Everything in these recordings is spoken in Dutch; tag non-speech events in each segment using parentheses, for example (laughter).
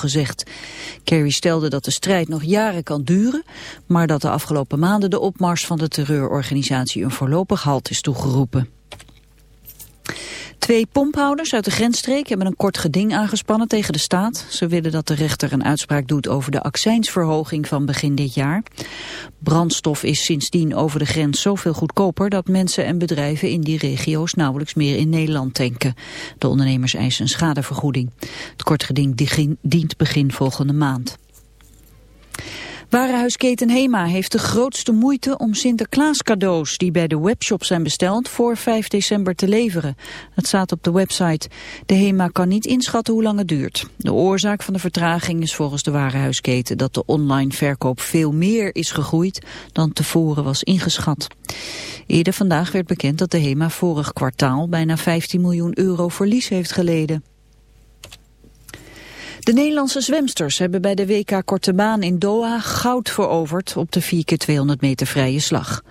gezegd. Kerry stelde dat de strijd nog jaren kan duren, maar dat de afgelopen maanden de opmars van de terreurorganisatie een voorlopig halt is toegeroepen. Twee pomphouders uit de grensstreek hebben een kort geding aangespannen tegen de staat. Ze willen dat de rechter een uitspraak doet over de accijnsverhoging van begin dit jaar. Brandstof is sindsdien over de grens zoveel goedkoper dat mensen en bedrijven in die regio's nauwelijks meer in Nederland tanken. De ondernemers eisen een schadevergoeding. Het kort geding dient begin volgende maand. Warenhuisketen Hema heeft de grootste moeite om Sinterklaas cadeaus die bij de webshop zijn besteld voor 5 december te leveren. Het staat op de website. De Hema kan niet inschatten hoe lang het duurt. De oorzaak van de vertraging is volgens de warenhuisketen dat de online verkoop veel meer is gegroeid dan tevoren was ingeschat. Eerder vandaag werd bekend dat de Hema vorig kwartaal bijna 15 miljoen euro verlies heeft geleden. De Nederlandse zwemsters hebben bij de WK Korte Baan in Doha goud veroverd op de 4x200 meter vrije slag.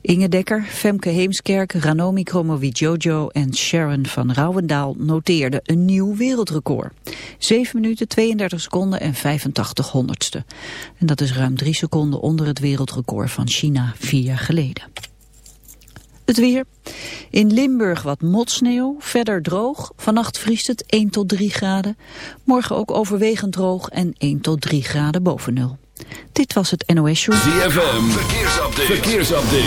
Inge Dekker, Femke Heemskerk, Ranomi Kromowidjojo en Sharon van Rouwendaal noteerden een nieuw wereldrecord. 7 minuten 32 seconden en 85 honderdste. En dat is ruim 3 seconden onder het wereldrecord van China vier jaar geleden. Het weer. In Limburg wat motsneeuw, verder droog. Vannacht vriest het 1 tot 3 graden. Morgen ook overwegend droog en 1 tot 3 graden boven nul. Dit was het NOS Show. ZFM, verkeersupdate. verkeersupdate.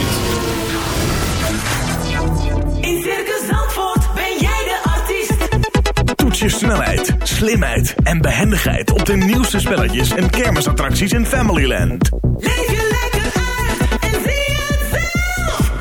In Circus Zandvoort ben jij de artiest. Toets je snelheid, slimheid en behendigheid op de nieuwste spelletjes en kermisattracties in Familyland. Leef je lekker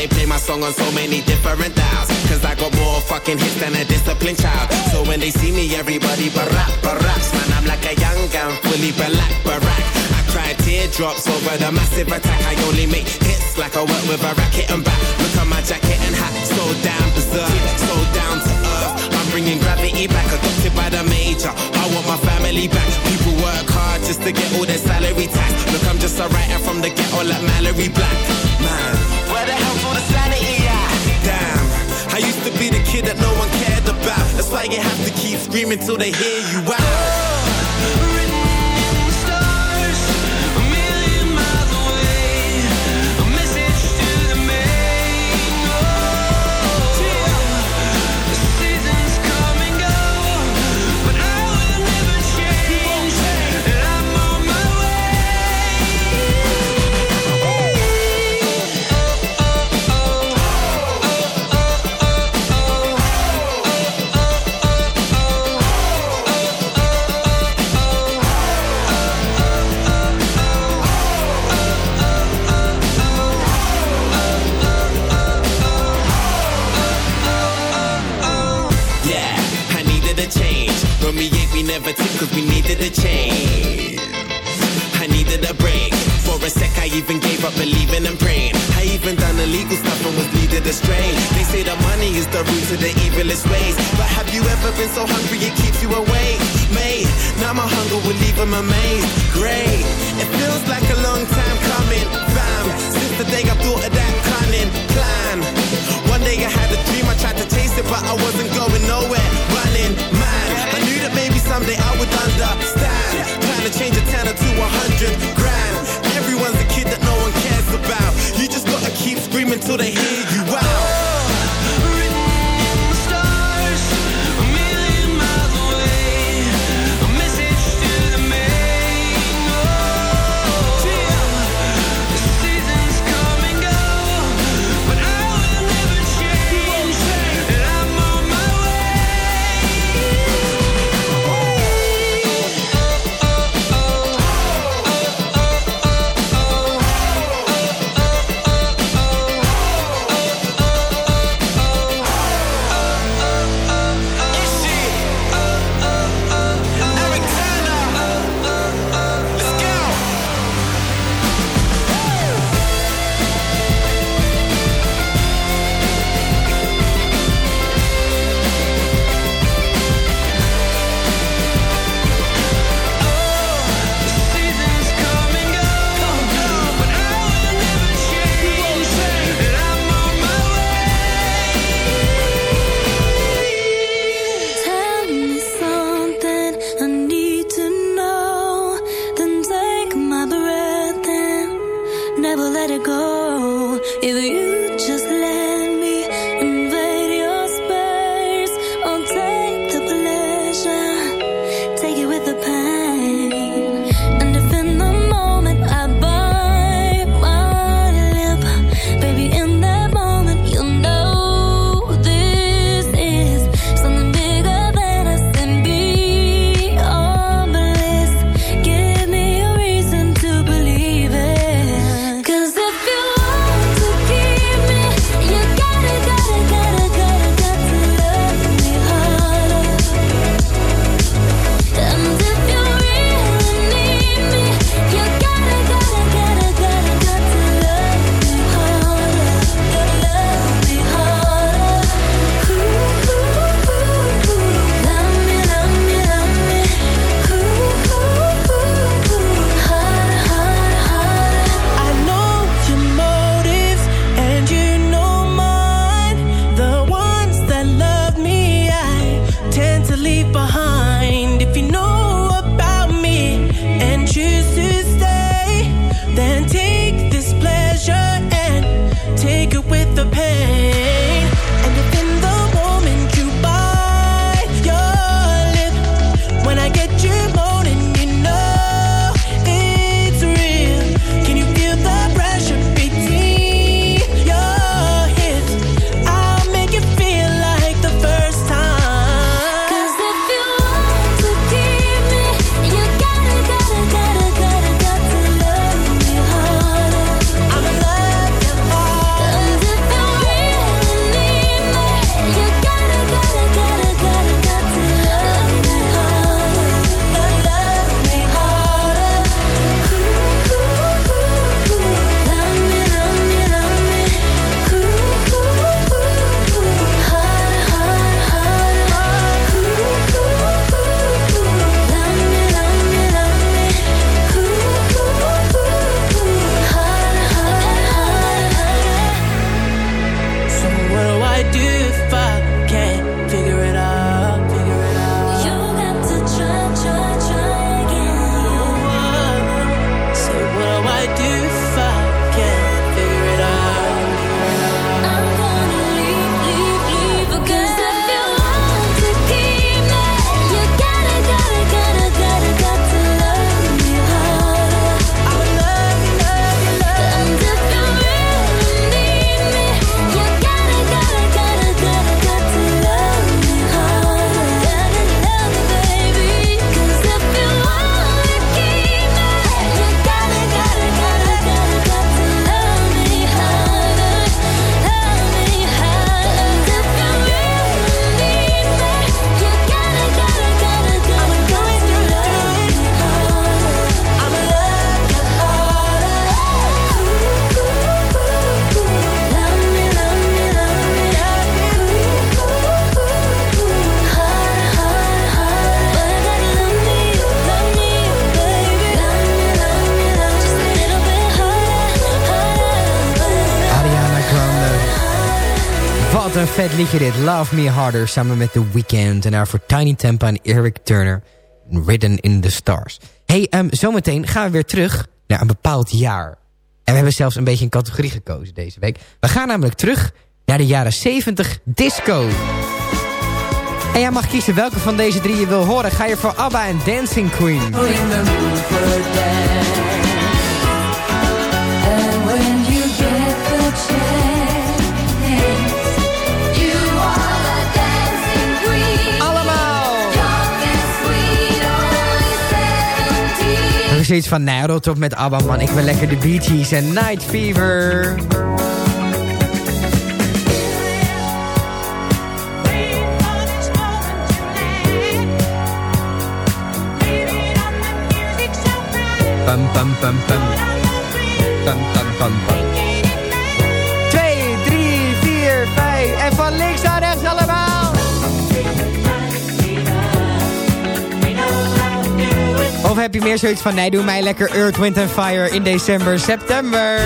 they play my song on so many different dials. Cause I got more fucking hits than a disciplined child. So when they see me, everybody barack, baracks. Man, I'm like a young gun, fully black, barack. I cry teardrops over the massive attack. I only make hits like I work with a racket and back. Look at my jacket and hat, so down berserk, so down to earth. I'm bringing gravity back, adopted by the major. I want my family back. People work hard just to get all their salary tax. Look, I'm just a writer from the ghetto like Mallory Black. Man, no one cared about. That's why you have to keep screaming till they hear you out. Took cause we needed a change. I needed a break. For a sec, I even gave up believing and praying. I even done illegal stuff and was leaded astray. They say the money is the root to the evilest ways. But have you ever been so hungry it keeps you awake? Mate, now my hunger will leave them amazed. Great, it feels like a long time coming. Fam, since the day I thought of that cunning plan. One day I had a dream, I tried to chase it, but I wasn't going nowhere. Running that maybe someday I would understand. Trying to change a tenner liedje dit, Love Me Harder, samen met The Weeknd. En daarvoor Tiny Tempa en Eric Turner, Ridden in the Stars. hey, um, zometeen gaan we weer terug naar een bepaald jaar. En we hebben zelfs een beetje een categorie gekozen deze week. We gaan namelijk terug naar de jaren 70 disco. En jij mag kiezen welke van deze drie je wil horen. Ga je voor ABBA en Dancing Queen. zoiets van, nou, rot op met ABBA, man. Ik wil lekker de Bee Gees en Night Fever. Pam, pam, pam, pam. Pam, pam, pam, pam. heb je meer zoiets van... nee, doe mij lekker Earth, Wind and Fire in december, september.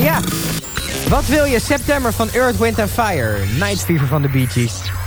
Ja, Wat wil je september van Earth, Wind and Fire? Night Fever van de Bee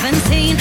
17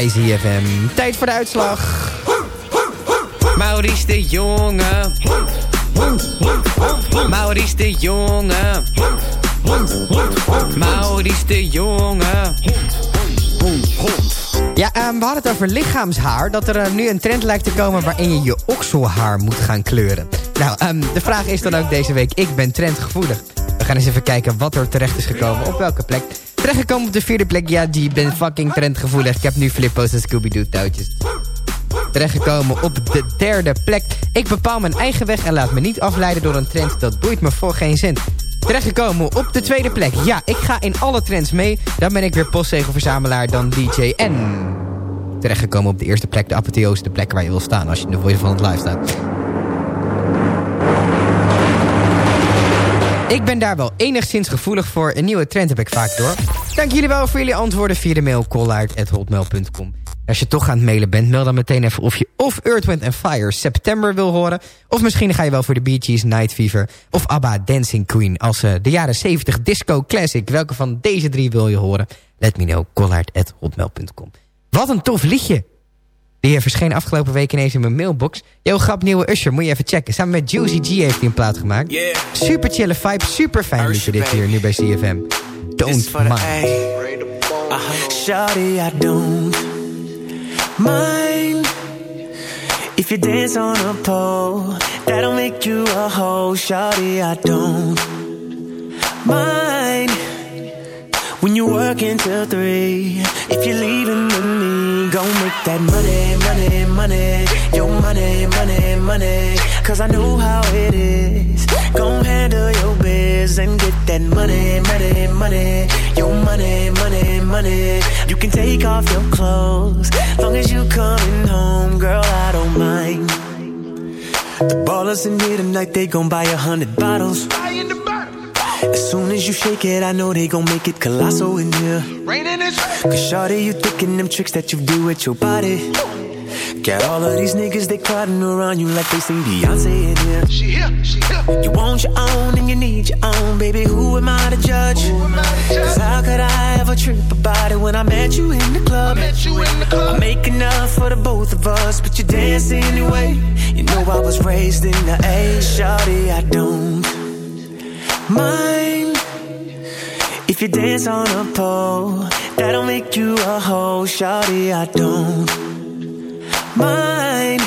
bij ZFM. Tijd voor de uitslag. Maurice de Jonge. Maurice de Jonge. Maurice de Jonge. Ja, ehm, we hadden het over lichaamshaar. Dat er eh, nu een trend lijkt te komen waarin je je okselhaar moet gaan kleuren. Nou, ehm, de vraag is dan ook deze week, ik ben trendgevoelig. We gaan eens even kijken wat er terecht is gekomen. Op welke plek? Terechtgekomen op de vierde plek. Ja, die ben fucking trendgevoelig. Ik heb nu flippo's en Scooby-Doo touwtjes. Terechtgekomen op de derde plek. Ik bepaal mijn eigen weg en laat me niet afleiden door een trend. Dat boeit me voor geen cent. Terechtgekomen op de tweede plek. Ja, ik ga in alle trends mee. Dan ben ik weer postzegelverzamelaar dan DJ N. Terechtgekomen op de eerste plek. De apotheose, de plek waar je wil staan als je in de voice van het live staat. Ik ben daar wel enigszins gevoelig voor. Een nieuwe trend heb ik vaak door. Dank jullie wel voor jullie antwoorden via de mail collaert.hotmail.com. Als je toch aan het mailen bent, meld dan meteen even of je of Earth, Wind Fire September wil horen. Of misschien ga je wel voor de Bee Night Fever. Of ABBA Dancing Queen als eh, de jaren 70 disco classic. Welke van deze drie wil je horen? Let me know, collaert.hotmail.com. Wat een tof liedje. Die verscheen afgelopen week ineens in mijn mailbox. Yo, grap nieuwe Usher, moet je even checken. Samen met Juicy G heeft hij een plaat gemaakt. Yeah. Super chille vibe, super fijn liedje dit hier nu bij CFM. Don't mind. A. Shawty, I don't mind if you dance on a pole. That'll make you a hoe. Shawty, I don't mind when you work until three. If you're leaving with me, go make that money, money, money. Your money, money, money. Cause I know how it is. Go handle your biz and get that money, money, money. Your money, money, money. You can take off your clothes. Long as you coming home, girl, I don't mind. The ballers in here tonight, they gon' buy a hundred bottles. As soon as you shake it, I know they gon' make it colossal in here. Cause shawty, you thinking them tricks that you do with your body. Got all of these niggas, they crowding around you like they sing Beyonce in here. She here, she here. You want your own and you need your own, baby. Who am I to judge? Cause how could I ever trip about it when I met you in the club? I met you in the club? I make enough for the both of us, but you dance anyway. You know I was raised in the A, shawty, I don't mind if you dance on a pole. That'll make you a hoe, shawty. I don't mind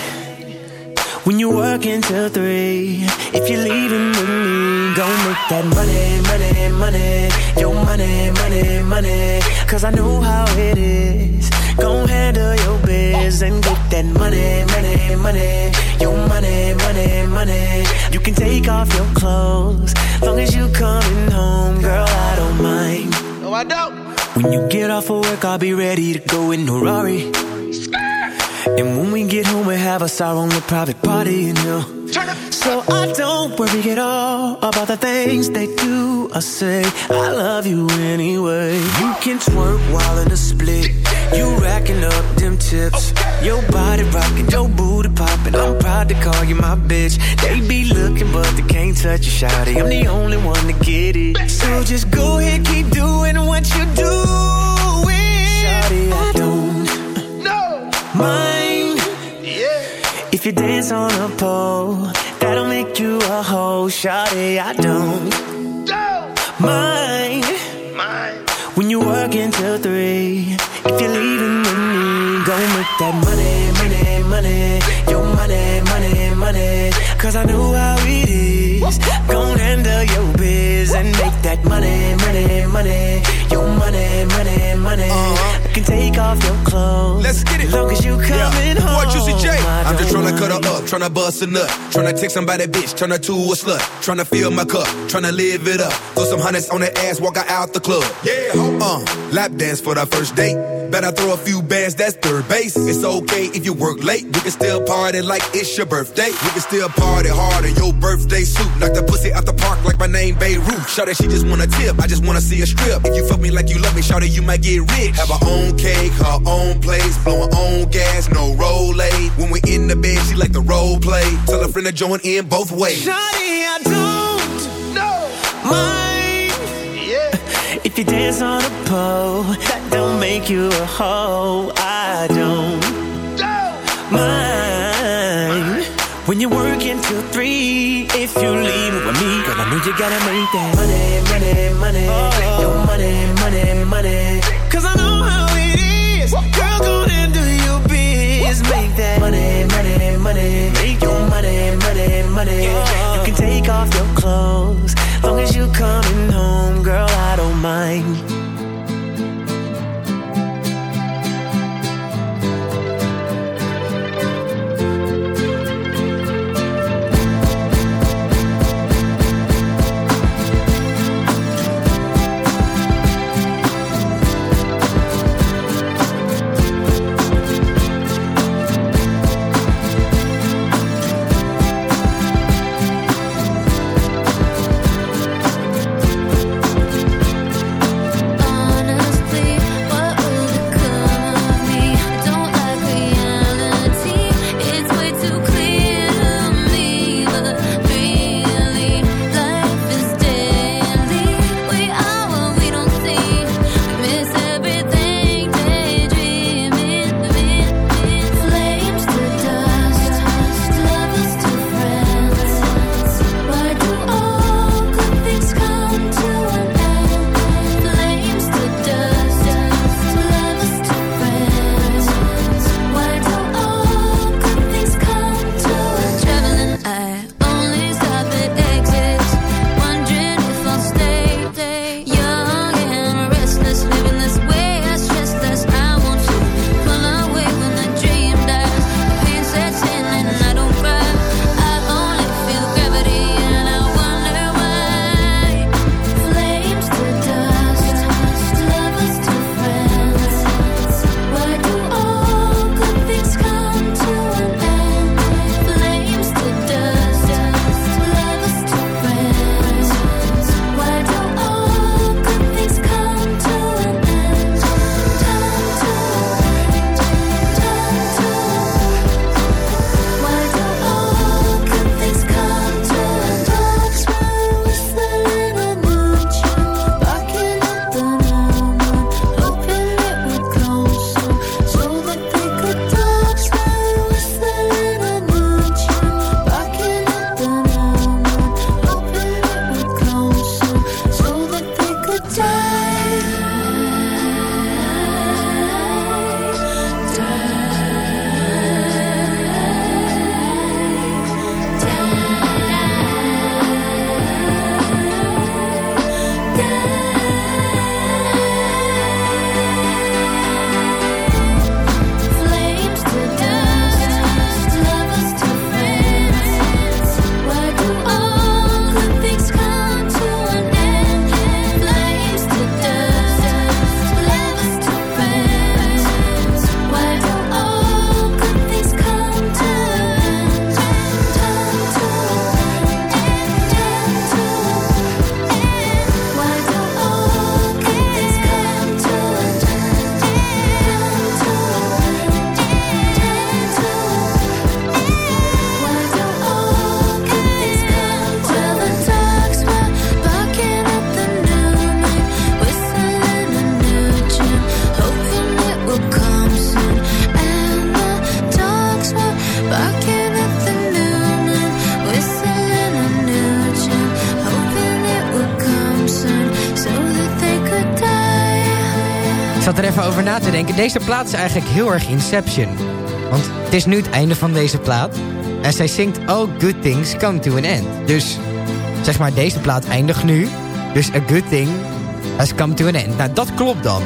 when you work until three. If you're leaving with me, go make that money, money, money. Your money, money, money. Cause I know how it is. Go handle your biz and get that money, money, money. Your money, money, money. You can take off your clothes. Long as you coming home, girl, I don't mind. No, I don't. When you get off of work, I'll be ready to go in a Rari. And when we get home, we have us our own private party in here. So I don't worry at all about the things they do or say. I love you anyway. You can twerk while in a split. You racking up them tips. Your body rocking, your booty popping. I'm proud to call you my bitch. They be looking, but they can't touch you, shawty. I'm the only one to get it. So just go ahead, keep doing what you doing. Shawty, I don't mind if you dance on a pole. That'll make you a hoe, shawty. I don't mind when you work until three. If you're leaving with me, go make that money, money, money. Your money, money, money. Cause I know how it is. Go handle your biz and make that money, money, money. Your money, money, money. You can take off your clothes. Let's get it. Long as you coming yeah. home. Boy, Juicy J. I I'm just don't tryna cut her mind. up, tryna bust a nut, tryna take somebody bitch, turn her to a slut, tryna fill my cup, tryna live it up. Throw some hundreds on the ass, walk her out the club. Yeah, uh, lap dance for the first date. Better throw a few bands, that's third base. It's okay if you work late, we can still party like it's your birthday. We can still party hard in your birthday suit. Knock the pussy out the park like my name Beirut. Shout that she just wanna tip, I just wanna see a strip. If you fuck me like you love me, shout you might get rich. Have her own cake, her own place, blow her own gas, no roll When we in the bed, she like the role play. Tell a friend to join in both ways. Shawty, I don't mind. If If you dance on a pole, that don't make you a hoe. I don't mind when you work until three. If you leave with me, girl, I know you gotta make that money, money, money. Zat er even over na te denken. Deze plaat is eigenlijk heel erg Inception. Want het is nu het einde van deze plaat. En zij zingt All Good Things Come to an End. Dus zeg maar, deze plaat eindigt nu. Dus A Good Thing has come to an end. Nou, dat klopt dan.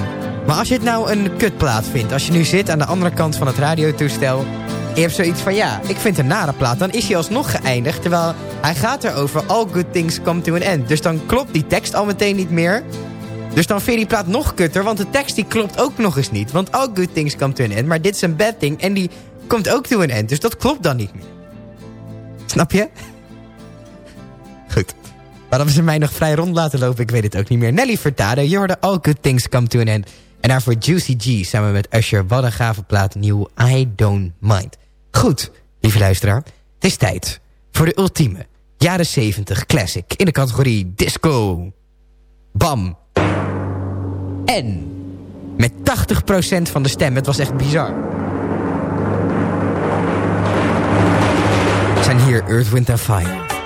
Maar als je het nou een kutplaat vindt... als je nu zit aan de andere kant van het radiotoestel... je hebt zoiets van, ja, ik vind een nare plaat... dan is hij alsnog geëindigd, terwijl hij gaat erover... All good things come to an end. Dus dan klopt die tekst al meteen niet meer... Dus dan vind je die plaat nog kutter, want de tekst die klopt ook nog eens niet. Want all good things come to an end, maar dit is een bad thing en die komt ook to an end. Dus dat klopt dan niet meer. Snap je? Goed. Waarom ze mij nog vrij rond laten lopen, ik weet het ook niet meer. Nelly Furtado, je hoorde All Good Things Come To An End. En daarvoor Juicy G samen met Usher. Wat een gave plaat, nieuw I Don't Mind. Goed, lieve luisteraar. Het is tijd voor de ultieme jaren 70 classic in de categorie disco. Bam. En met 80% van de stem. Het was echt bizar. Zijn hier Earth, Wind Fire.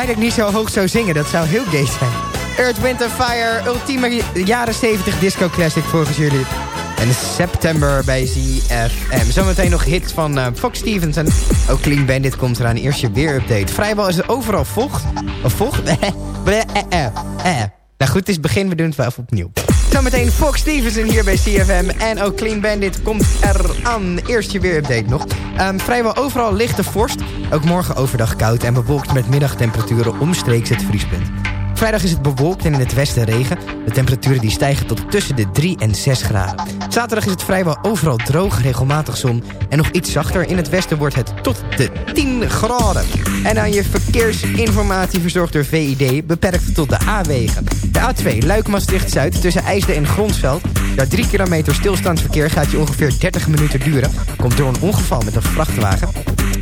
Blij dat ik niet zo hoog zou zingen. Dat zou heel gay zijn. Earth, Wind Fire, ultieme jaren 70 disco classic volgens jullie. En september bij ZFM. Zometeen nog hits van eh, Fox Stevens en ook Clean Bandit komt eraan. Eerst je weerupdate. Vrijwel is er overal vocht. Of vocht? (laughs) Eh, eh. Nou goed, het is het begin. We doen het wel even opnieuw. Zometeen Fox Stevenson hier bij CFM. En ook Clean Bandit komt eraan. Eerst je weerupdate nog. Ehm, vrijwel overal lichte vorst. Ook morgen overdag koud en bewolkt met middagtemperaturen omstreeks het vriespunt. Vrijdag is het bewolkt en in het westen regen. De temperaturen die stijgen tot tussen de 3 en 6 graden. Zaterdag is het vrijwel overal droog, regelmatig zon. En nog iets zachter. In het westen wordt het tot de 10 graden. En aan je verkeersinformatie verzorgd door VID... beperkt tot de A-wegen. De A2 Luik-Maastricht-Zuid tussen IJsden en Gronsveld. Daar 3 kilometer stilstaand verkeer gaat je ongeveer 30 minuten duren. Komt door een ongeval met een vrachtwagen.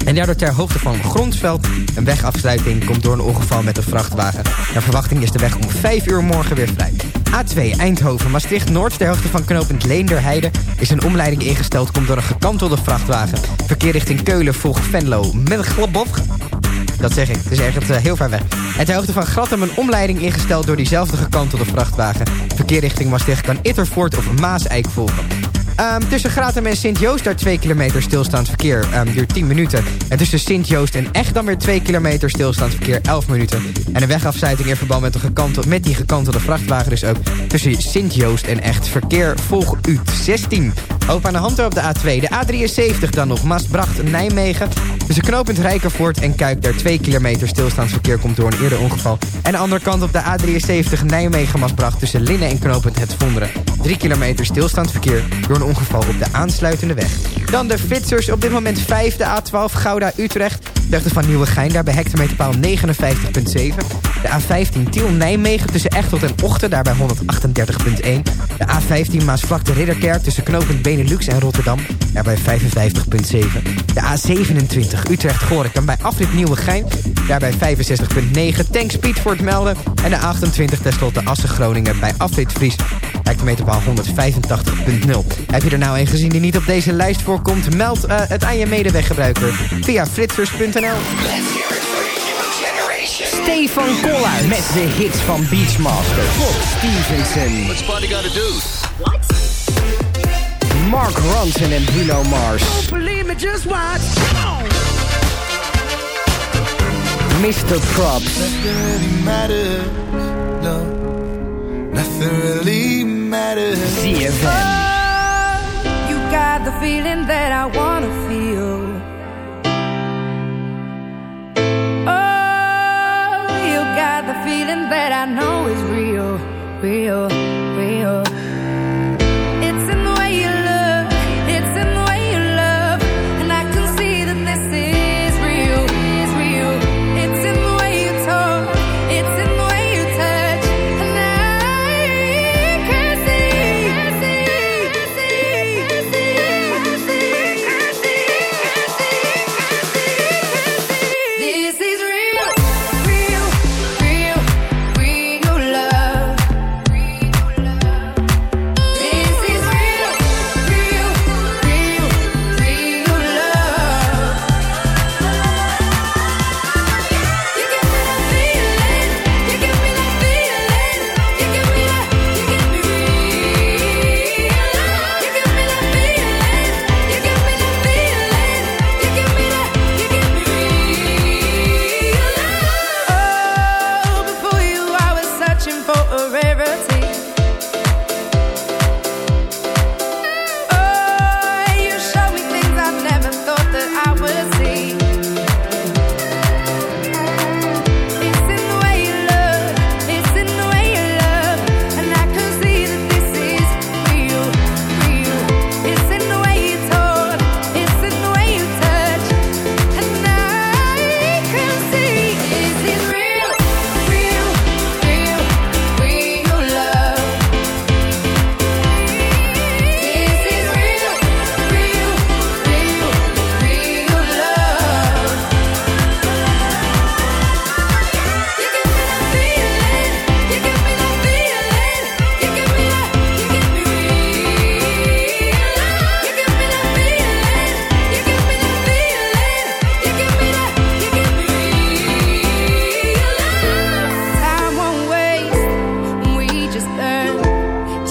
En daardoor ter hoogte van Gronsveld een wegafsluiting komt door een ongeval met een vrachtwagen. Naar verwachting is de weg om 5 uur morgen weer vrij. A2 Eindhoven Maastricht Noord ter hoogte van knooppunt Leenderheide is een omleiding ingesteld komt door een gekantelde vrachtwagen. Verkeer richting Keulen volgt Venlo met Glabov. Dat zeg ik, het is echt eh, heel ver weg. En ter hoogte van Grattem een omleiding ingesteld door diezelfde gekantelde vrachtwagen. Verkeer richting Maastricht kan Ittervoort of Maaseik volgen. Ehm, tussen Gratum en Sint-Joost daar 2 kilometer stilstaand verkeer ehm, duurt 10 minuten. En tussen Sint-Joost en Echt dan weer 2 kilometer stilstaand verkeer 11 minuten. En een wegafsluiting in verband met, de gekantelde, met die gekantelde vrachtwagen dus ook tussen Sint-Joost en Echt verkeer volg U 16. Ook aan de hand op de A2. De A73 dan nog. Maasbracht-Nijmegen. Tussen knooppunt Rijkervoort en Kuik. Daar 2 kilometer stilstaansverkeer komt door een eerder ongeval. En de andere kant op de A73 Nijmegen-Maasbracht. Tussen Linnen en knooppunt Het Vonderen. 3 kilometer stilstaansverkeer door een ongeval op de aansluitende weg. Dan de flitsers. Op dit moment 5 de A12 Gouda-Utrecht. Deugde van Nieuwegein. Daar bij hectometerpaal 59,7. De A15 Tiel-Nijmegen tussen Echtelt en Ochten. Daar bij 138,1. De A15 Maasvlakte Ridderkerk tussen knooppunt Benelux en Rotterdam. Daar bij 55,7. De A27 Utrecht-Gorinchem bij afrit Nieuwegein. Daar bij 65,9. Tank Speed voor het melden. En de 28 tenslotte Assen-Groningen bij afrit Fries. Hectometerpaal 185,0. Heb je er nou een gezien die niet op deze lijst voorkomt? Meld eh, het aan je medeweggebruiker via flitsers.nl. Stefan Koller met de hits van Beachmaster. Fox Stevenson. What's party gotta do? Mark Ronson en Bruno Mars. Don't Believe me, just watch. Mr. Props. Nothing really matters. No. Nothing really matters. ZFM. Oh, you got the feeling that I wanna feel. That I know is real, real.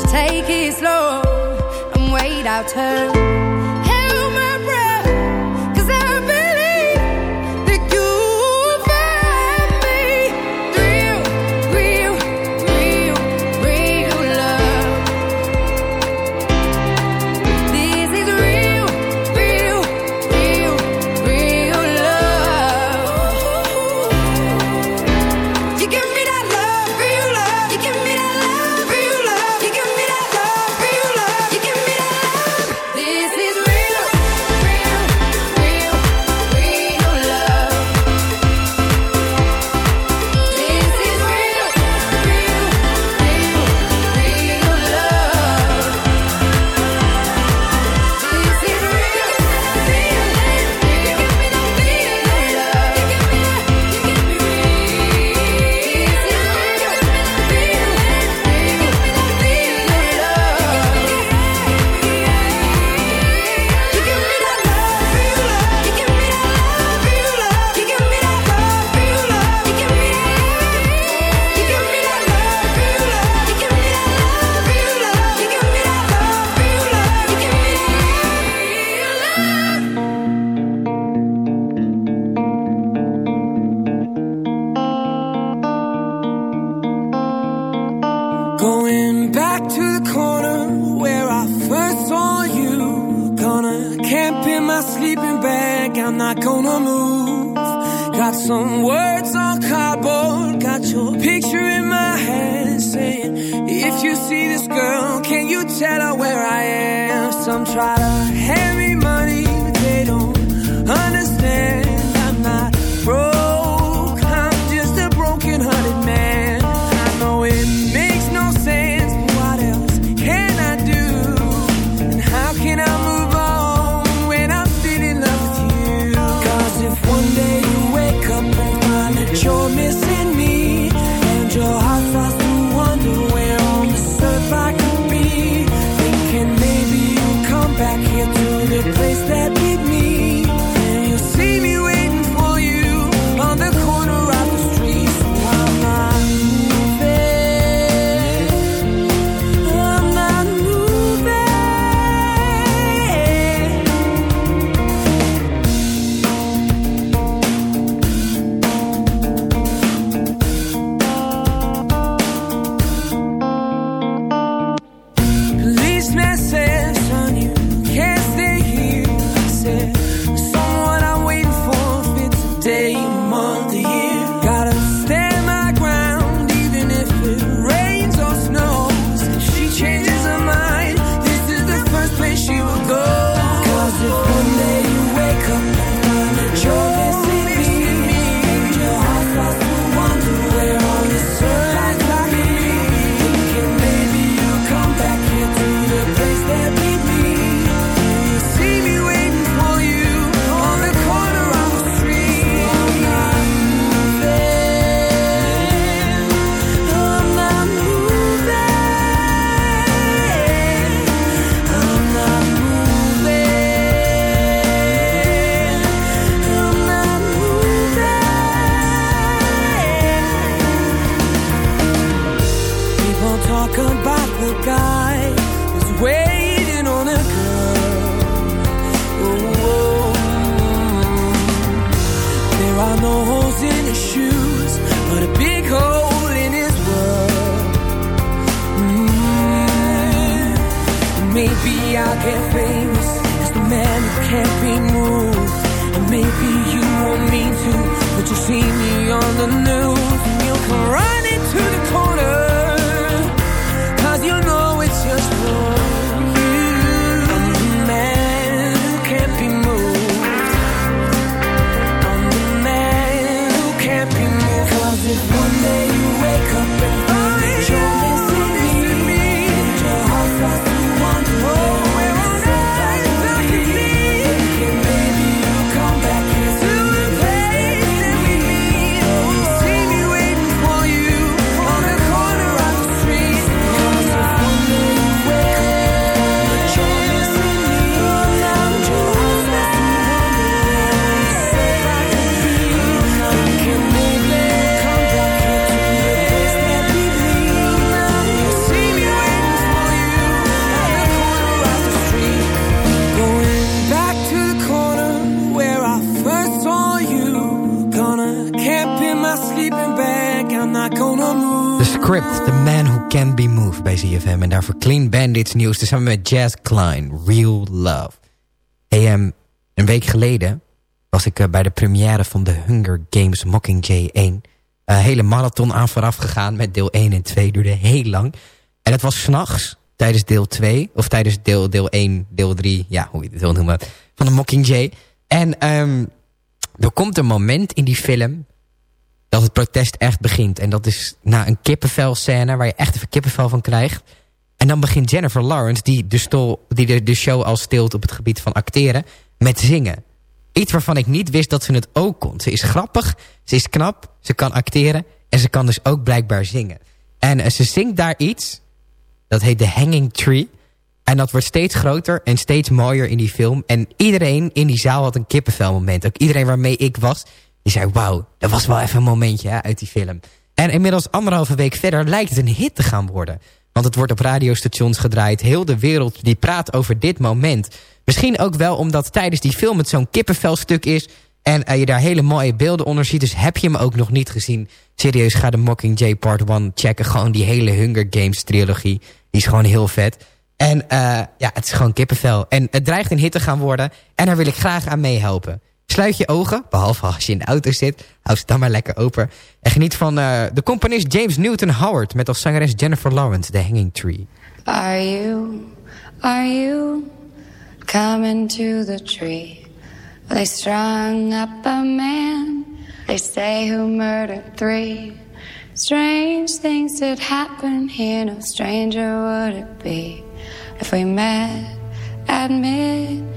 Take it slow and wait our turn. I'll get famous as the man who can't be moved. And maybe you won't mean to, but you'll see me on the news. And you'll come running to the corner. The Man Who Can't Be Moved bij ZFM. En daarvoor Clean Bandits nieuws. Samen met Jazz Klein, Real Love. Hey, ehm, een week geleden was ik eh, bij de première van de Hunger Games Mockingjay 1. Een hele marathon aan vooraf gegaan met deel 1 en 2. Duurde heel lang. En het was s'nachts tijdens deel 2. Of tijdens deel, deel 1, deel 3. Ja, hoe je het wil noemen. Van de Mockingjay. En ehm, er komt een moment in die film dat het protest echt begint. En dat is na een kippenvel scène waar je echt even kippenvel van krijgt. En dan begint Jennifer Lawrence, die de, stol, die de, de show al stilt op het gebied van acteren, met zingen. Iets waarvan ik niet wist dat ze het ook kon. Ze is grappig, ze is knap, ze kan acteren en ze kan dus ook blijkbaar zingen. En eh, ze zingt daar iets, dat heet The Hanging Tree. En dat wordt steeds groter en steeds mooier in die film. En iedereen in die zaal had een kippenvel moment. Ook iedereen waarmee ik was, die zei... wauw, dat was wel even een momentje uit die film. En inmiddels anderhalve week verder lijkt het een hit te gaan worden. Want het wordt op radiostations gedraaid. Heel de wereld die praat over dit moment. Misschien ook wel omdat tijdens die film het zo'n kippenvelstuk is... en eh, je daar hele mooie beelden onder ziet. Dus heb je hem ook nog niet gezien... serieus, ga de Mockingjay Part 1 checken. Gewoon die hele Hunger Games trilogie. Die is gewoon heel vet. En eh, ja, het is gewoon kippenvel. En het dreigt een hit te gaan worden. En daar wil ik graag aan meehelpen. Sluit je ogen, behalve als je in de auto zit. Hou ze dan maar lekker open. En geniet van eh, de componist James Newton Howard... met als zangeres Jennifer Lawrence, The Hanging Tree. Are you, are you coming to the tree? They strung up a man, they say who murdered three. Strange things did happen here, no stranger would it be if we met at midnight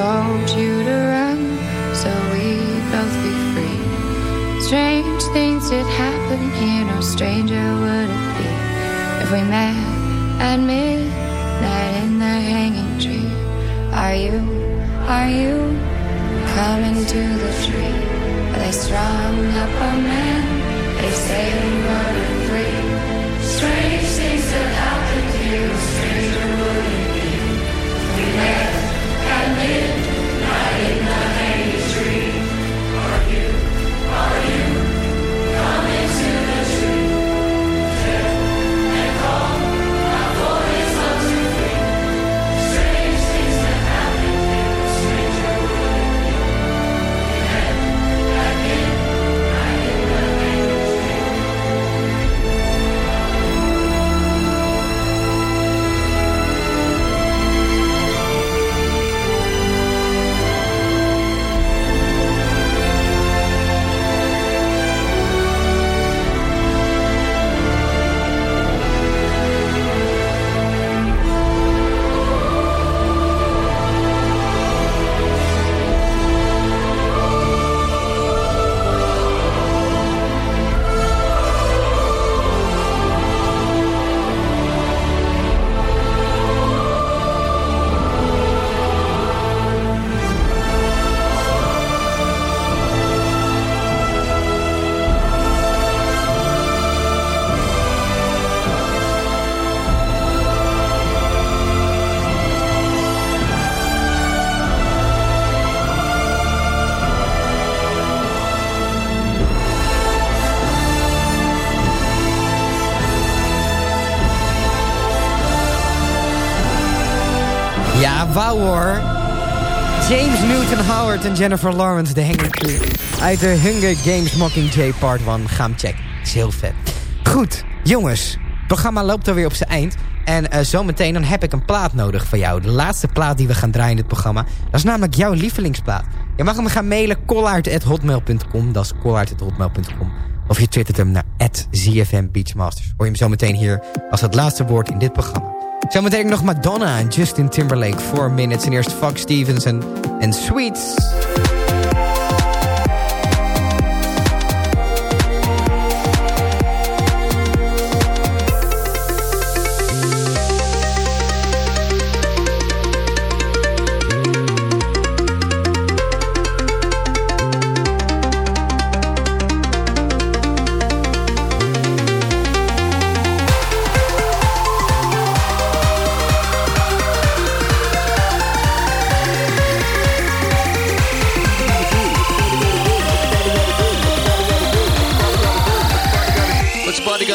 told you to run so we'd both be free. Strange things did happen here, no stranger would it be if we met at midnight in the hanging tree. Are you, are you coming to the tree where they strung up a man? They say we murdered Hoor. James Newton Howard en Jennifer Lawrence, de Tree. Uit de Hunger Games Mockingjay Part 1. Ga hem checken. is heel vet. Goed, jongens. Het programma loopt alweer op zijn eind. En eh, zometeen dan heb ik een plaat nodig van jou. De laatste plaat die we gaan draaien in dit programma. Dat is namelijk jouw lievelingsplaat. Je mag hem gaan mailen. kollaert.hotmail.com. Dat is kollaert.hotmail.com. Of je twittert hem naar ZFM Beachmasters. Hoor je hem zometeen hier als het laatste woord in dit programma. Zometeen nog Madonna en Justin Timberlake. 4 minutes. En eerst Fox Stevens en, en Sweets.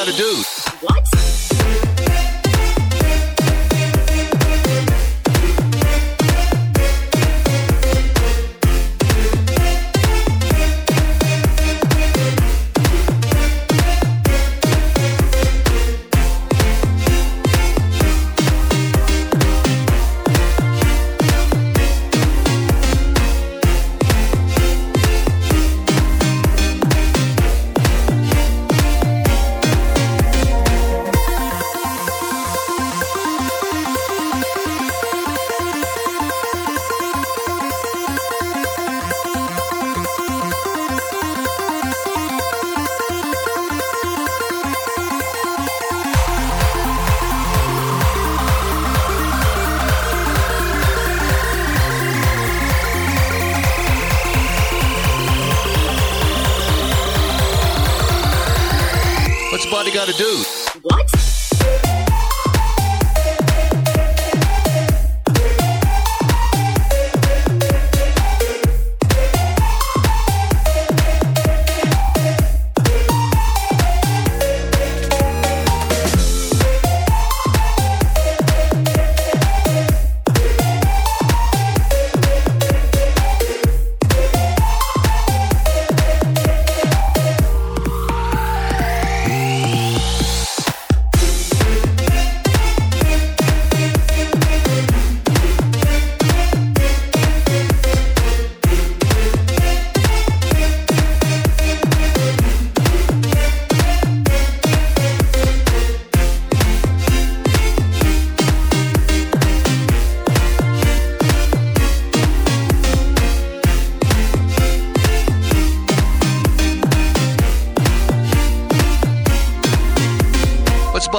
got to do.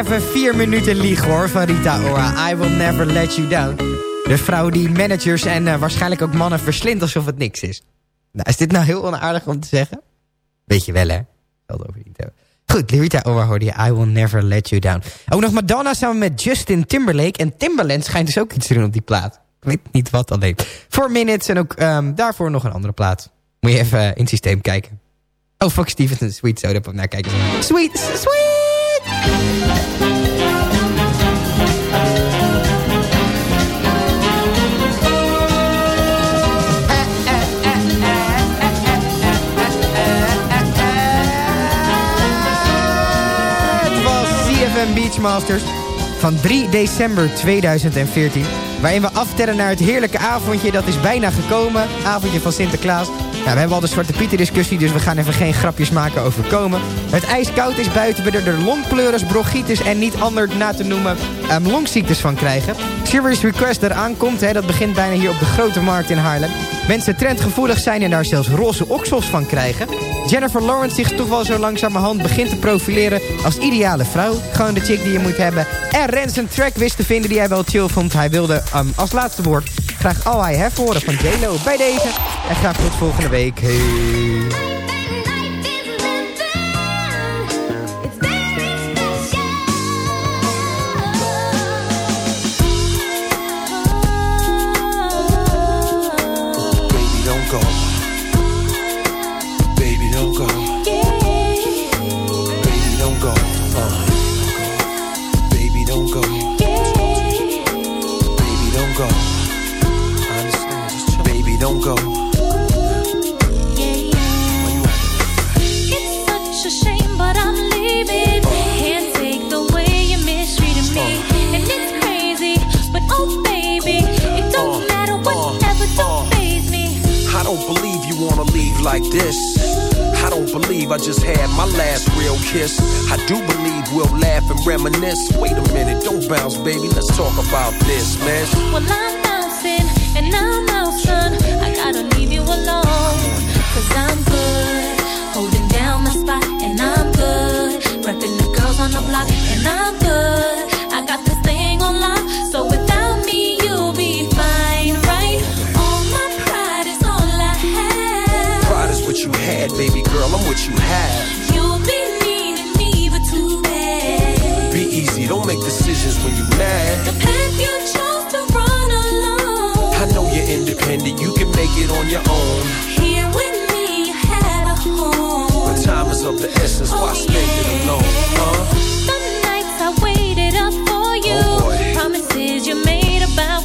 Even vier minuten lieg hoor van Rita Ora. I will never let you down. De vrouw die managers en eh, waarschijnlijk ook mannen verslindt alsof het niks is. Nou, is dit nou heel onaardig om te zeggen? Weet je wel hè? Over hebben. Goed, Rita Ora hoorde je I will never let you down. Ook nog Madonna samen met Justin Timberlake. En Timbaland schijnt dus ook iets te doen op die plaat. Ik weet niet wat alleen. Four Minutes en ook ehm, daarvoor nog een andere plaat. Moet je even eh, in het systeem kijken. Oh, Fox Stevens en Sweet Soda Pop naar kijken. Sweet, sweet! Het was CFM Beachmasters van 3 december 2014. Waarin we aftellen naar het heerlijke avondje. Dat is bijna gekomen. Avondje van Sinterklaas. Ja, we hebben al de Zwarte Pieter discussie, dus we gaan even geen grapjes maken over komen. Het ijskoud is buiten, we er longpleuris, bronchitis en niet ander na te noemen ehm, longziektes van krijgen. Serious Request eraan komt, hè, dat begint bijna hier op de Grote Markt in Haarlem. Mensen trendgevoelig zijn en daar zelfs roze oksels van krijgen. Jennifer Lawrence zich toch wel zo langzamerhand begint te profileren als ideale vrouw. Gewoon de chick die je moet hebben. En Rens track wist te vinden die hij wel chill vond. Hij wilde ehm, als laatste woord graag All I Have van J-Lo bij deze. En graag tot volgende week. Hey. What you had, baby girl. I'm what you have. You'll be needing me, but too bad. Be easy, don't make decisions when you mad. The path you chose to run alone. I know you're independent, you can make it on your own. Here with me, you had a home. But time is of the essence, why oh, spend it alone, huh? The nights I waited up for you. Oh, Promises you made about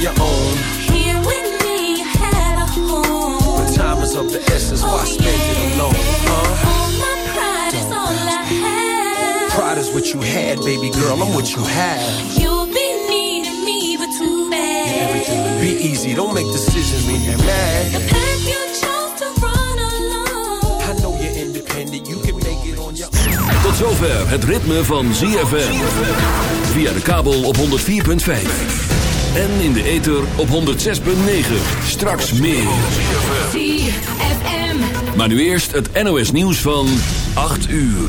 your own. here with me, you had a home. But time is of the essence, why spend it alone? Huh? All my pride is all I have. Pride is what you had, baby girl. I'm what you have. You'll be needing me, but too bad. Be easy, don't make decisions when you're mad. If you chose to run alone, I know you're independent, you can make it on your own. Tot zover het ritme van ZFM. Via de kabel op 104.5. En in de ether op 106.9. Straks meer. ZFM. Maar nu eerst het NOS nieuws van 8 uur.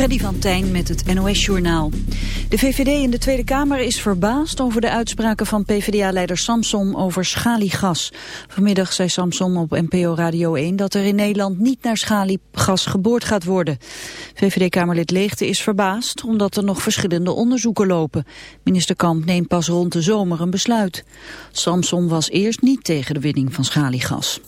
Freddy van Tijn met het NOS-journaal. De VVD in de Tweede Kamer is verbaasd over de uitspraken van PvdA-leider Samsom over schaliegas. Vanmiddag zei Samsom op NPO Radio 1 dat er in Nederland niet naar schaliegas geboord gaat worden. VVD-Kamerlid Leegte is verbaasd omdat er nog verschillende onderzoeken lopen. Minister Kamp neemt pas rond de zomer een besluit. Samsom was eerst niet tegen de winning van schaliegas.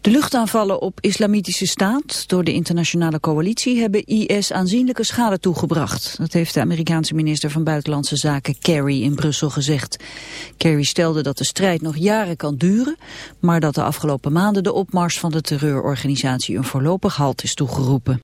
De luchtaanvallen op islamitische staat door de internationale coalitie hebben IS aanzienlijke schade toegebracht. Dat heeft de Amerikaanse minister van Buitenlandse Zaken Kerry in Brussel gezegd. Kerry stelde dat de strijd nog jaren kan duren, maar dat de afgelopen maanden de opmars van de terreurorganisatie een voorlopig halt is toegeroepen.